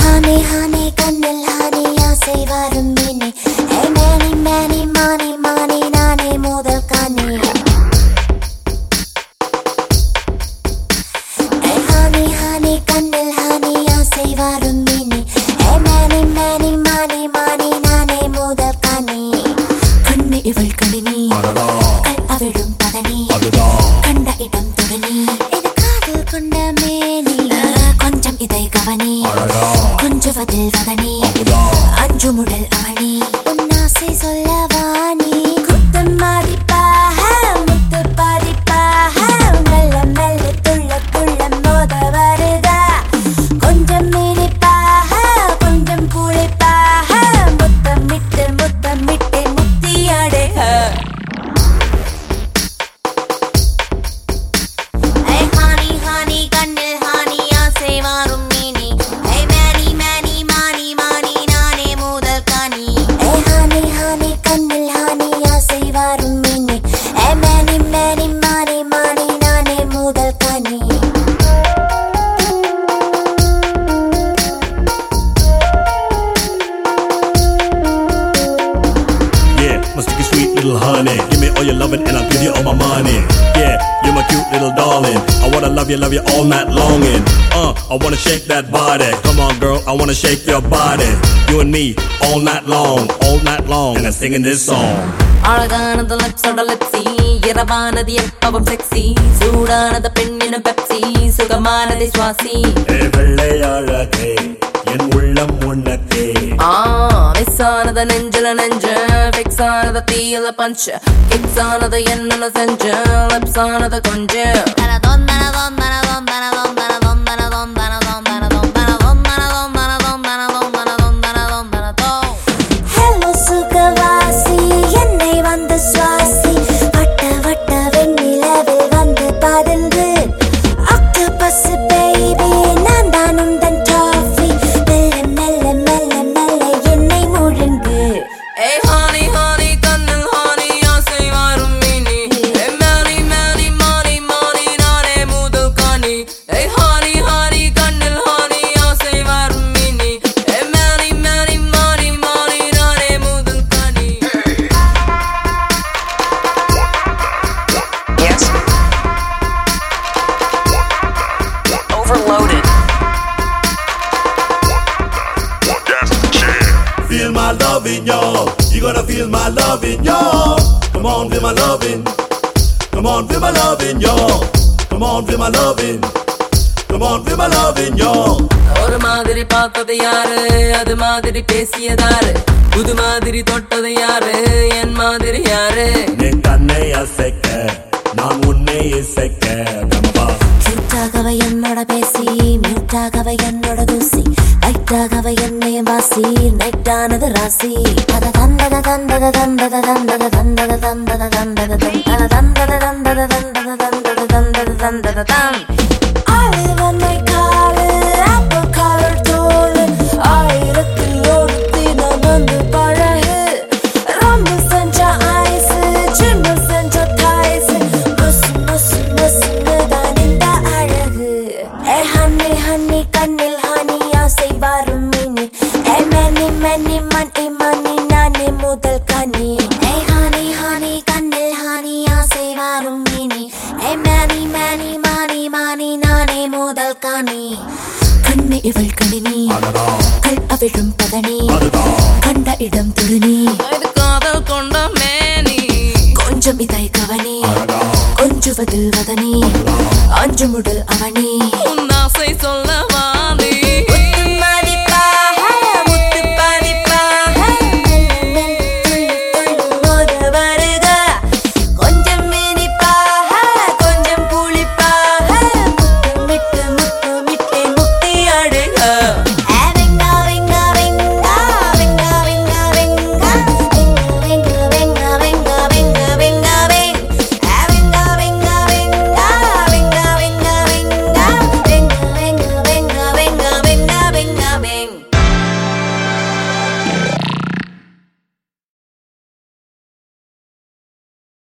honey, honey, கண்ணில் Haniya செய்வாரும் 止まれ loving and I'll give you all my money. Yeah, you're my cute little darling. I wanna love you, love you all night long. And uh, I wanna shake that body. Come on, girl, I wanna shake your body. You and me all night long, all night long. And I'm singing this song. அழகானது லிப்ஸோட லிப்ஸி இரவானது எப்பவும் sexy சூடானது பெண்ணினும் Pepsi சுகமானதை சுவாசி ஏ வெள்ளை அழகே என் உள்ளம் உனக்கே ஆ miss ஆனத நெஞ்சில நெஞ்ச. Fix ஆனத தீயில பஞ்ச. கிக்ஸ் ஆனத என்னென்ன செஞ்ச. லிப்ஸ் ஆனத கொஞ்சம் loving, y'all. You gonna feel my loving, y'all. Come on, feel my loving. Come on, feel my loving, y'all. Come on, feel my loving. Come on, feel my loving, y'all. ஒரு மாதிரி பார்த்தது யாரு அது மாதிரி பேசியதாரு புது மாதிரி தொட்டது யாரு என் மாதிரி யாரு என் கண்ணை அசைக்க நான் உன்னை இசைக்க கம்பா கியூட்டாகவ என்னோட பேசி மியூட்டாகவ என்னோட தூசி லைட்டாகவ என்னை வாசி நெட்டானது ராசி அத தந்தத தந்தத தந்தத தந்தத தந்தத தந்தத தந்தத தந்தத தந்தத தந்தத தந்தத தந்தத தந்தத தந்தத தம் அழுவனை காலு ஆப்பிள் கலர் தோல் ஆயிரத்தில் ஒருத்தி நான் வந்து பழகு ரொம்ப செஞ்ச ஐஸ் செஞ்ச தான் இந்த அழகு ஏ ஹன்னி ஹன்னி வரும் மினி ஏ மணி மணி மணி மணி நானே முதல் கனி. கண்ணு இவள் கணினி. கல் அவிழும் பதனி. கண்ட இடம் இது காதல் கொண்ட மேனி. கொஞ்சம் இதை கவனி. கொஞ்சுவதில் வதனி. அஞ்சு முடல் அவனி.